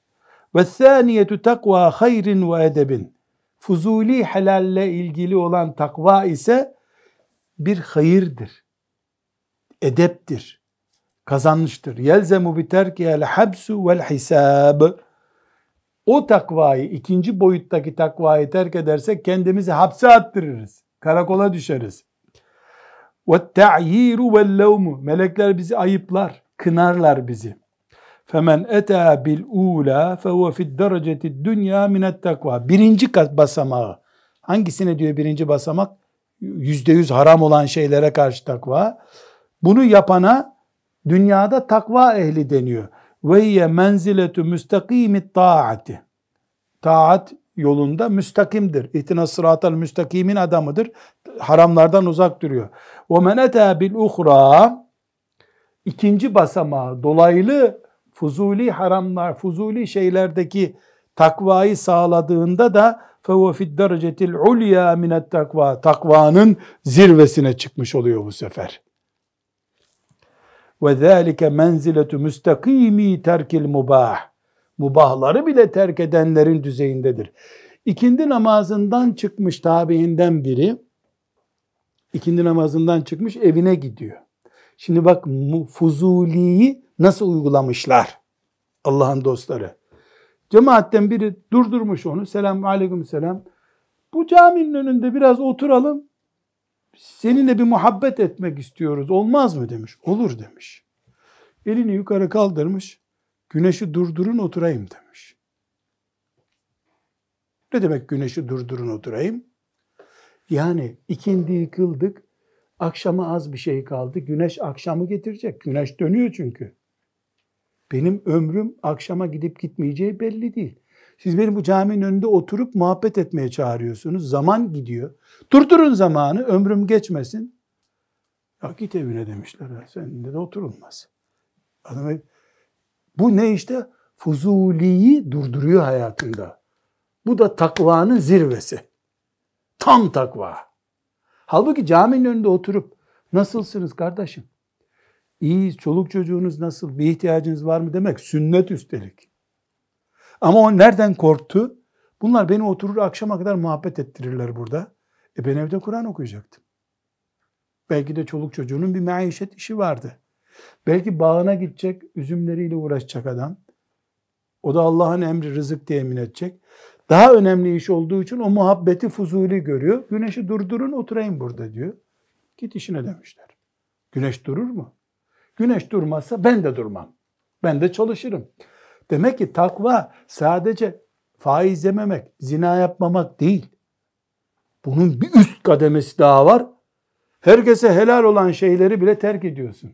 Ve thaniyetu takva hayrin ve edebin. Fuzuli helalle ilgili olan takva ise bir hayırdır. Edeptir. Kazanmıştır. Yelzemu bi terkihel habsu vel hisab. O takvayı, ikinci boyuttaki takvayı terk edersek kendimizi hapse attırırız. Karakola düşeriz. Vel levmu. Melekler bizi ayıplar, kınarlar bizi. Eta bil ula fehuve fid dereceti dünya minet takva. Birinci basamağı. Hangisine diyor birinci basamak? Yüzde yüz haram olan şeylere karşı takva. Bunu yapana dünyada takva ehli deniyor. Hiye menziletu müstakimi taati. Taat yolunda müstakimdir. İhtina sıratal müstakimin adamıdır. Haramlardan uzak duruyor. Ve men eta bil uhra ikinci basamağı dolaylı fuzuli haramlar, fuzuli şeylerdeki takvayı sağladığında da فَوَ فِي الدَّرَجَةِ الْعُلْيَا مِنَ takva Takvanın zirvesine çıkmış oluyor bu sefer. وَذَٰلِكَ مَنْزِلَةُ مُسْتَقِيمِ terkil mubah. Mubahları bile terk edenlerin düzeyindedir. İkindi namazından çıkmış tabiinden biri, ikindi namazından çıkmış evine gidiyor. Şimdi bak fuzuliyi nasıl uygulamışlar Allah'ın dostları. Cemaatten biri durdurmuş onu. Selamun aleyküm selam. Bu caminin önünde biraz oturalım. Seninle bir muhabbet etmek istiyoruz. Olmaz mı demiş. Olur demiş. Elini yukarı kaldırmış. Güneşi durdurun oturayım demiş. Ne demek güneşi durdurun oturayım? Yani ikindi kıldık. Akşama az bir şey kaldı. Güneş akşamı getirecek. Güneş dönüyor çünkü. Benim ömrüm akşama gidip gitmeyeceği belli değil. Siz benim bu caminin önünde oturup muhabbet etmeye çağırıyorsunuz. Zaman gidiyor. Durdurun zamanı, ömrüm geçmesin. Ya git evine demişler. Senin de oturulmaz. Adam, bu ne işte? Fuzuliyi durduruyor hayatında. Bu da takvanın zirvesi. Tam takva. Halbuki caminin önünde oturup nasılsınız kardeşim? İyiyiz, çoluk çocuğunuz nasıl, bir ihtiyacınız var mı demek sünnet üstelik. Ama o nereden korktu? Bunlar beni oturur akşama kadar muhabbet ettirirler burada. E ben evde Kur'an okuyacaktım. Belki de çoluk çocuğunun bir maişet işi vardı. Belki bağına gidecek, üzümleriyle uğraşacak adam. O da Allah'ın emri rızık temin edecek. Daha önemli iş olduğu için o muhabbeti fuzuli görüyor. Güneşi durdurun oturayım burada diyor. Git işine demişler. Güneş durur mu? Güneş durmazsa ben de durmam. Ben de çalışırım. Demek ki takva sadece faiz yememek, zina yapmamak değil. Bunun bir üst kademesi daha var. Herkese helal olan şeyleri bile terk ediyorsun.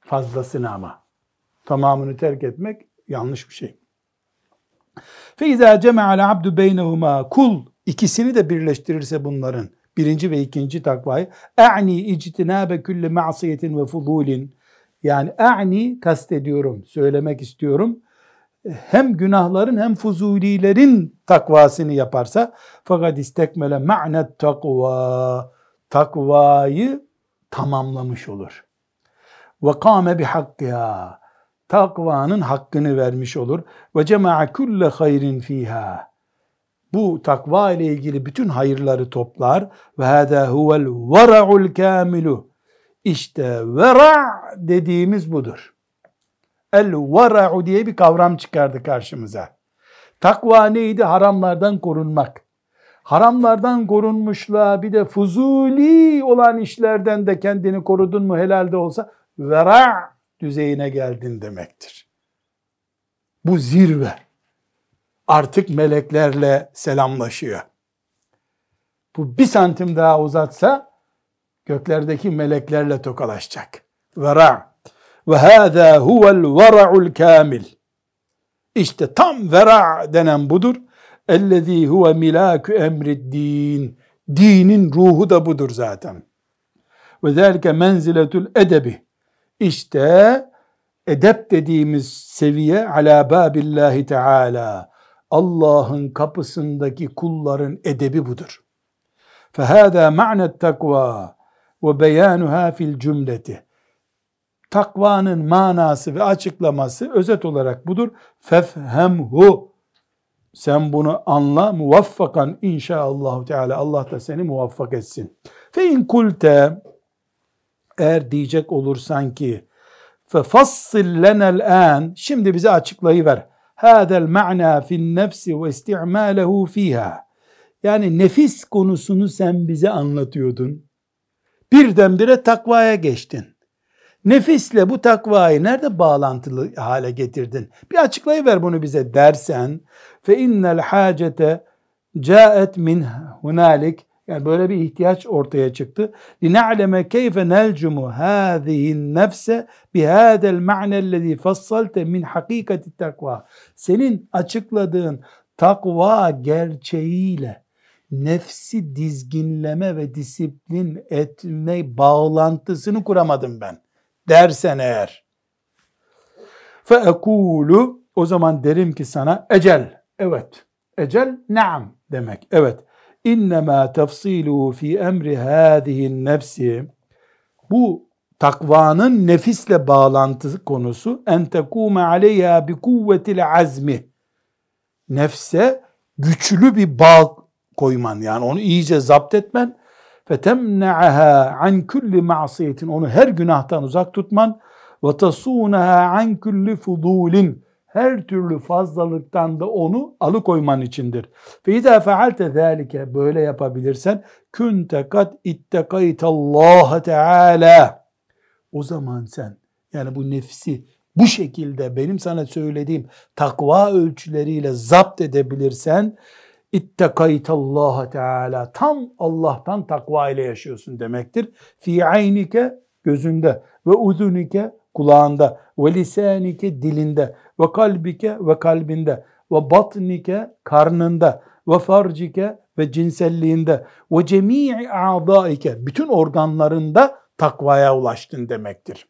Fazlasını ama. Tamamını terk etmek yanlış bir şey. فَاِذَا جَمَعَ الْعَبْدُ بَيْنَهُمَا Kul ikisini de birleştirirse bunların birinci ve ikinci takvayı اَعْنِي اِجْتِنَابَ كُلِّ مَعْصِيَةٍ وَفُضُولٍ Yani اَعْنِي kastediyorum, söylemek istiyorum. Hem günahların hem fuzulilerin takvasını yaparsa fakat istekmele ma'net takva takvayı tamamlamış olur. Ve kâme bi hakkiha takvanın hakkını vermiş olur. Ve cema'a kulle hayrin fiha. Bu takva ile ilgili bütün hayırları toplar. Ve hâdâ huvel vera'ul kâmilu. İşte vera dediğimiz budur. El vera'u diye bir kavram çıkardı karşımıza. Takva neydi? Haramlardan korunmak. Haramlardan korunmuşluğa bir de fuzuli olan işlerden de kendini korudun mu helalde olsa vera düzeyine geldin demektir. Bu zirve. Artık meleklerle selamlaşıyor. Bu bir santim daha uzatsa göklerdeki meleklerle tokalaşacak. Vera. Ve hâzâ huvel vera'ul kamil. İşte tam vera denen budur. Ellezî huve milâkü emrid din. Dinin ruhu da budur zaten. Ve zâlike menziletül edebi. İşte edep dediğimiz seviye ala babillahi teala. Allah'ın kapısındaki kulların edebi budur. فَهَذَا مَعْنَ التَّقْوَى وَبَيَانُهَا فِي الْجُمْلَةِ takvanın manası ve açıklaması özet olarak budur. Fefhemhu. Sen bunu anla muvaffakan inşallah Teala Allah da seni muvaffak etsin. Fe in kulte eğer diyecek olursan ki fefassil lenel an şimdi bize açıklayıver. Hadel ma'na fin nefsi ve isti'malehu fiha. Yani nefis konusunu sen bize anlatıyordun. Birdenbire takvaya geçtin. Nefisle bu takvayı nerede bağlantılı hale getirdin? Bir açıklayıver bunu bize dersen fe innel hacete caet min hunalik yani böyle bir ihtiyaç ortaya çıktı. لِنَعْلَمَ كَيْفَ نَلْجُمُ هَذِهِ النَّفْسَ بِهَذَا الْمَعْنَ الَّذ۪ي فَصَّلْتَ مِنْ حَقِيقَةِ التَّقْوَى Senin açıkladığın takva gerçeğiyle nefsi dizginleme ve disiplin etme bağlantısını kuramadım ben dersen eğer فَاَكُولُ o zaman derim ki sana ecel evet ecel naam demek evet İnnemâ tefsiluhu fi emri hâzihin nefsi bu takvanın nefisle bağlantısı konusu en tekûme aleyha bi kuvvetil azmi. Nefse güçlü bir bağ koyman yani onu iyice zapt etmen ve temne'aha an kulli ma'siyetin onu her günahtan uzak tutman ve tasunaha an kulli fudulin her türlü fazlalıktan da onu alıkoyman içindir. İzâ fealte zâlike böyle yapabilirsen künte kat ittekaytallaha teâlâ o zaman sen yani bu nefsi bu şekilde benim sana söylediğim takva ölçüleriyle zapt edebilirsen ittekaytallaha teala tam Allah'tan takva ile yaşıyorsun demektir. Fi aynike gözünde ve uzunike kulağında ve lisanike dilinde ve kalbike ve kalbinde ve batnike karnında ve farcike ve cinselliğinde ve cemii a'daike bütün organlarında takvaya ulaştın demektir.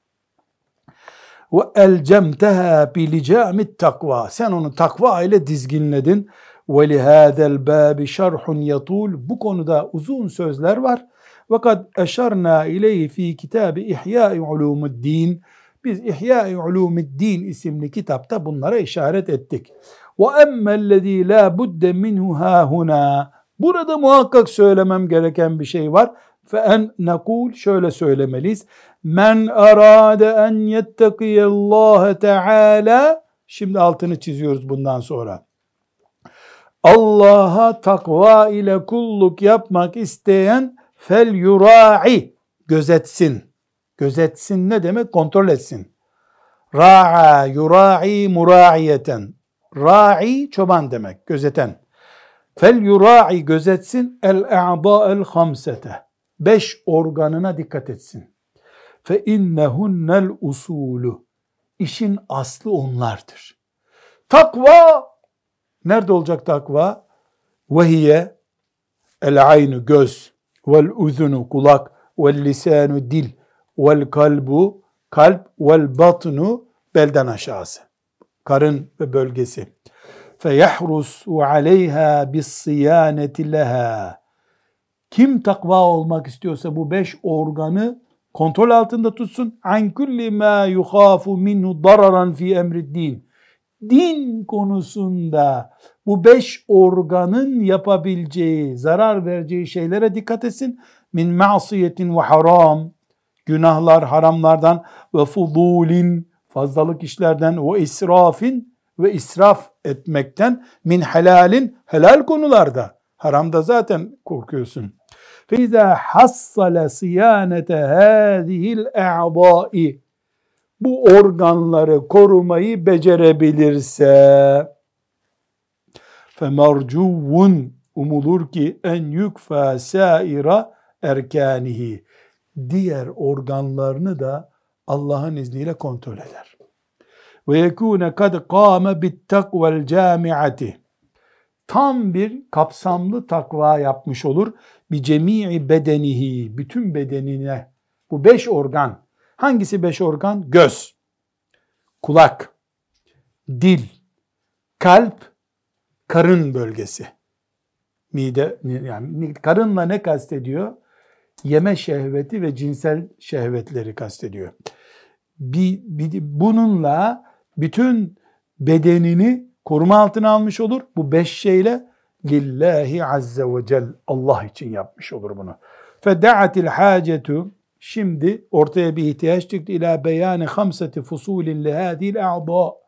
Ve elcemteha bi takva. Sen onu takva ile dizginledin. Ve lihâzel bâbi şerhun yatul. Bu konuda uzun sözler var. Ve kad eşarna ileyhi fi kitabı İhya-i Ulumuddin. Biz İhya-i Ulumiddin isimli kitapta bunlara işaret ettik. Ve emmellezî lâ budde minhu hâhunâ. Burada muhakkak söylemem gereken bir şey var. En nekul şöyle söylemeliyiz. Men arade en yettekiyallâhe teâlâ. Şimdi altını çiziyoruz bundan sonra. Allah'a takva ile kulluk yapmak isteyen fel yura'i gözetsin Gözetsin ne demek? Kontrol etsin. Ra'a, yura'i, mura'iyeten. Ra'i çoban demek, gözeten. Fel yura'i gözetsin el a'da'el hamsete. Beş organına dikkat etsin. Fe innehunnel usulu. İşin aslı onlardır. Takva nerede olacak takva? Vehiye el aynu göz vel uzunu kulak vel lisanu dil vel kalbu kalp vel batnu belden aşağısı. Karın ve bölgesi. Feyahrusu aleyha bis siyaneti leha. Kim takva olmak istiyorsa bu beş organı kontrol altında tutsun. An kulli ma yuhafu minhu dararan fi emri din. Din konusunda bu beş organın yapabileceği, zarar vereceği şeylere dikkat etsin. Min masiyetin ve haram günahlar, haramlardan ve fudulin, fazlalık işlerden ve israfin ve israf etmekten min helalin, helal konularda. Haramda zaten korkuyorsun. فَاِذَا حَصَّلَ صِيَانَةَ هَذِهِ الْاَعْضَاءِ Bu organları korumayı becerebilirse فَمَرْجُوٌ umulur ki en yukfa saira erkanihi diğer organlarını da Allah'ın izniyle kontrol eder. Ve yekûne kad kâme bit takvel camiati. Tam bir kapsamlı takva yapmış olur. Bir cemii bedenihi, bütün bedenine. Bu beş organ. Hangisi beş organ? Göz, kulak, dil, kalp, karın bölgesi. Mide, yani karınla ne kastediyor? Yeme şehveti ve cinsel şehvetleri kastediyor. bir, bir, bununla bütün bedenini koruma altına almış olur. Bu beş şeyle lillahi azze ve cel Allah için yapmış olur bunu. Feda'atil hacetu şimdi ortaya bir ihtiyaç çıktı ila beyani hamsati fusulin lihadil a'da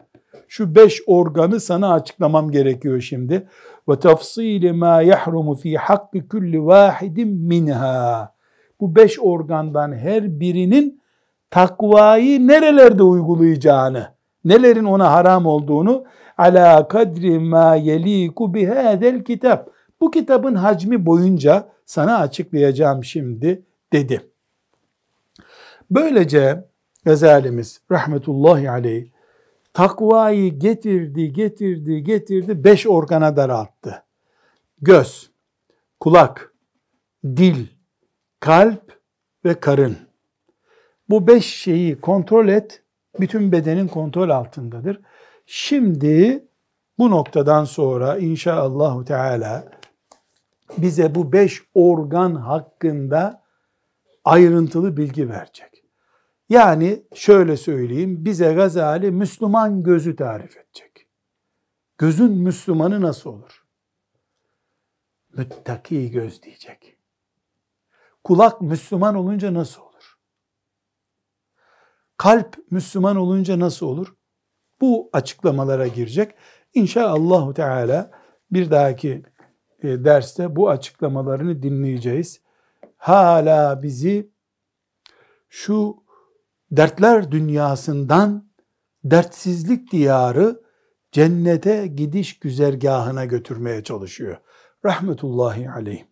şu beş organı sana açıklamam gerekiyor şimdi. Ve tafsili ma yahrumu fi hakkı kulli vahidin minha. Bu beş organdan her birinin takvayı nerelerde uygulayacağını, nelerin ona haram olduğunu ala kadri ma yeliku bihadel kitap. Bu kitabın hacmi boyunca sana açıklayacağım şimdi dedi. Böylece Gazalimiz rahmetullahi aleyh takvayı getirdi, getirdi, getirdi, beş organa daralttı. Göz, kulak, dil, kalp ve karın. Bu beş şeyi kontrol et, bütün bedenin kontrol altındadır. Şimdi bu noktadan sonra inşallah Teala bize bu beş organ hakkında ayrıntılı bilgi verecek. Yani şöyle söyleyeyim, bize Gazali Müslüman gözü tarif edecek. Gözün Müslümanı nasıl olur? Müttaki göz diyecek. Kulak Müslüman olunca nasıl olur? Kalp Müslüman olunca nasıl olur? Bu açıklamalara girecek. İnşallah Teala bir dahaki e, derste bu açıklamalarını dinleyeceğiz. Hala bizi şu dertler dünyasından dertsizlik diyarı cennete gidiş güzergahına götürmeye çalışıyor. Rahmetullahi aleyh.